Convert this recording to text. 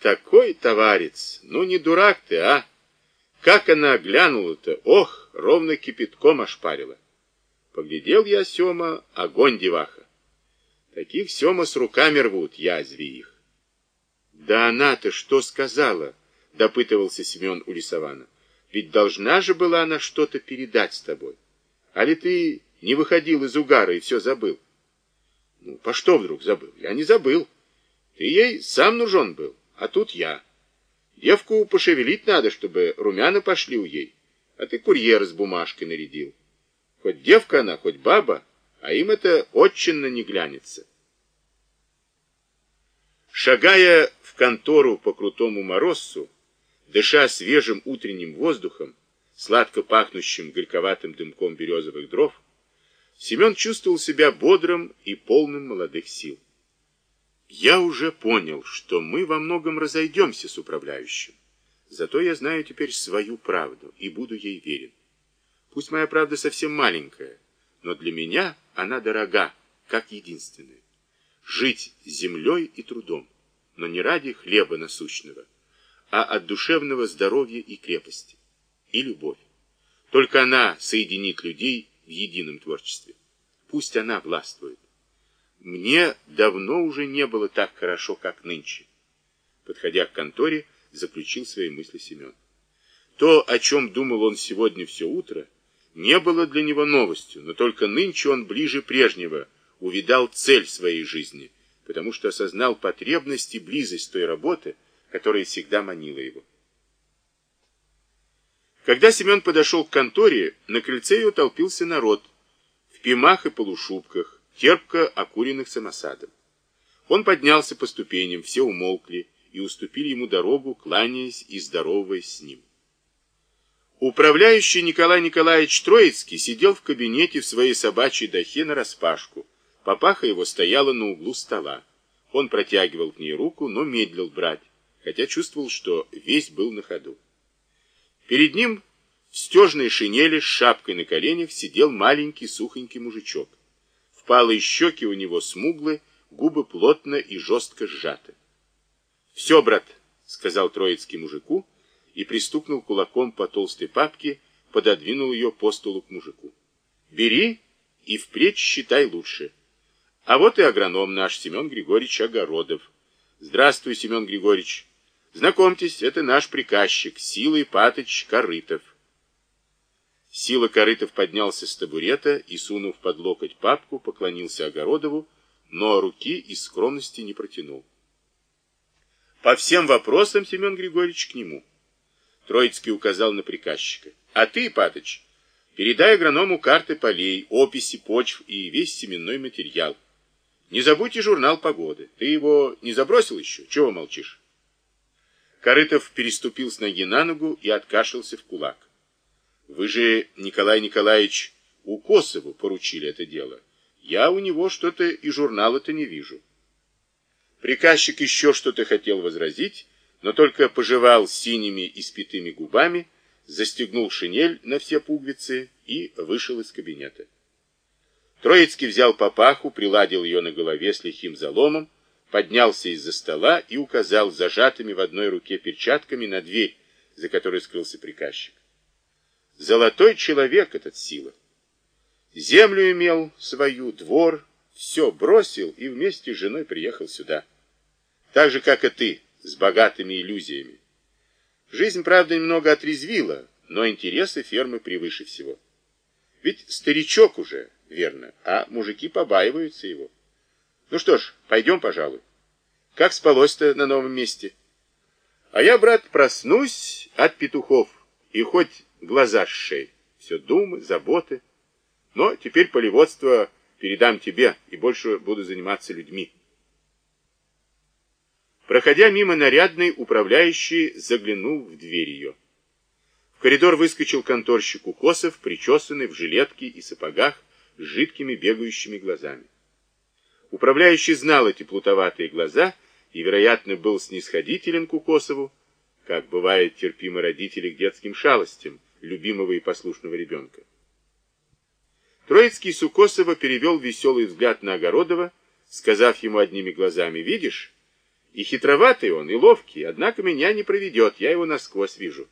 такой товарец! Ну, не дурак ты, а? Как она глянула-то! Ох, ровно кипятком ошпарила. Поглядел я, Сема, огонь деваха. Таких, Сема, с руками рвут, язви их. Да она-то что сказала? Допытывался Семен у Лисована. Ведь должна же была она что-то передать с тобой. А ли ты не выходил из угара и все забыл? Ну, по что вдруг забыл? Я не забыл. Ты ей сам нужен был, а тут я. Девку пошевелить надо, чтобы румяна пошли у ей. А ты курьер с бумажкой нарядил. Хоть девка она, хоть баба, а им это отчинно не глянется. Шагая в контору по крутому морозцу, дыша свежим утренним воздухом, сладко пахнущим горьковатым дымком березовых дров, Семен чувствовал себя бодрым и полным молодых сил. Я уже понял, что мы во многом разойдемся с управляющим. Зато я знаю теперь свою правду и буду ей верен. Пусть моя правда совсем маленькая, но для меня она дорога, как единственная. Жить землей и трудом, но не ради хлеба насущного, а от душевного здоровья и крепости, и любовь. Только она соединит людей в едином творчестве. Пусть она властвует. Мне давно уже не было так хорошо, как нынче. Подходя к конторе, заключил свои мысли Семен. То, о чем думал он сегодня все утро, не было для него новостью, но только нынче он ближе прежнего увидал цель своей жизни, потому что осознал потребность и близость той работы, которая всегда манила его. Когда Семен подошел к конторе, на крыльце ее толпился народ, в пимах и полушубках, терпко окуренных самосадом. Он поднялся по ступеням, все умолкли и уступили ему дорогу, кланяясь и здороваясь с ним. Управляющий Николай Николаевич Троицкий сидел в кабинете в своей собачьей дахе нараспашку. Папаха его стояла на углу стола. Он протягивал к ней руку, но медлил брать, хотя чувствовал, что весь был на ходу. Перед ним в стежной шинели с шапкой на коленях сидел маленький сухонький мужичок. Впалые щеки у него смуглы, губы плотно и жестко сжаты. «Все, брат», — сказал Троицкий мужику, — и пристукнул кулаком по толстой папке, пододвинул ее по столу к мужику. «Бери и впредь считай лучше. А вот и агроном наш Семен Григорьевич Огородов. Здравствуй, Семен Григорьевич. Знакомьтесь, это наш приказчик, Сила Ипатыч Корытов». Сила Корытов поднялся с табурета и, сунув под локоть папку, поклонился Огородову, но руки из скромности не протянул. По всем вопросам Семен Григорьевич к нему. Троицкий указал на приказчика. А ты, Патыч, передай агроному карты полей, описи почв и весь семенной материал. Не забудьте журнал погоды. Ты его не забросил еще? Чего молчишь? Корытов переступил с ноги на ногу и откашлялся в кулак. Вы же, Николай Николаевич, у Косову поручили это дело. Я у него что-то и журнала-то не вижу. Приказчик еще что-то хотел возразить, но только пожевал синими испитыми губами, застегнул шинель на все пуговицы и вышел из кабинета. Троицкий взял папаху, приладил ее на голове с лихим заломом, поднялся из-за стола и указал зажатыми в одной руке перчатками на дверь, за которой скрылся приказчик. Золотой человек этот сила. Землю имел свою, двор, все бросил и вместе с женой приехал сюда. Так же, как и ты, с богатыми иллюзиями. Жизнь, правда, немного отрезвила, но интересы фермы превыше всего. Ведь старичок уже, верно, а мужики побаиваются его. Ну что ж, пойдем, пожалуй. Как спалось-то на новом месте? А я, брат, проснусь от петухов, и хоть глаза с шеи. Все думы, заботы. Но теперь полеводство передам тебе, и больше буду заниматься людьми. Проходя мимо нарядной, управляющий заглянул в дверь ее. В коридор выскочил конторщик Укосов, причесанный в жилетке и сапогах, с жидкими бегающими глазами. Управляющий знал эти плутоватые глаза и, вероятно, был снисходителен к Укосову, как бывает терпимы родители к детским шалостям, любимого и послушного ребенка. Троицкий с Укосова перевел веселый взгляд на Огородова, сказав ему одними глазами, «Видишь, И хитроватый он, и ловкий, однако меня не проведет, я его насквозь вижу.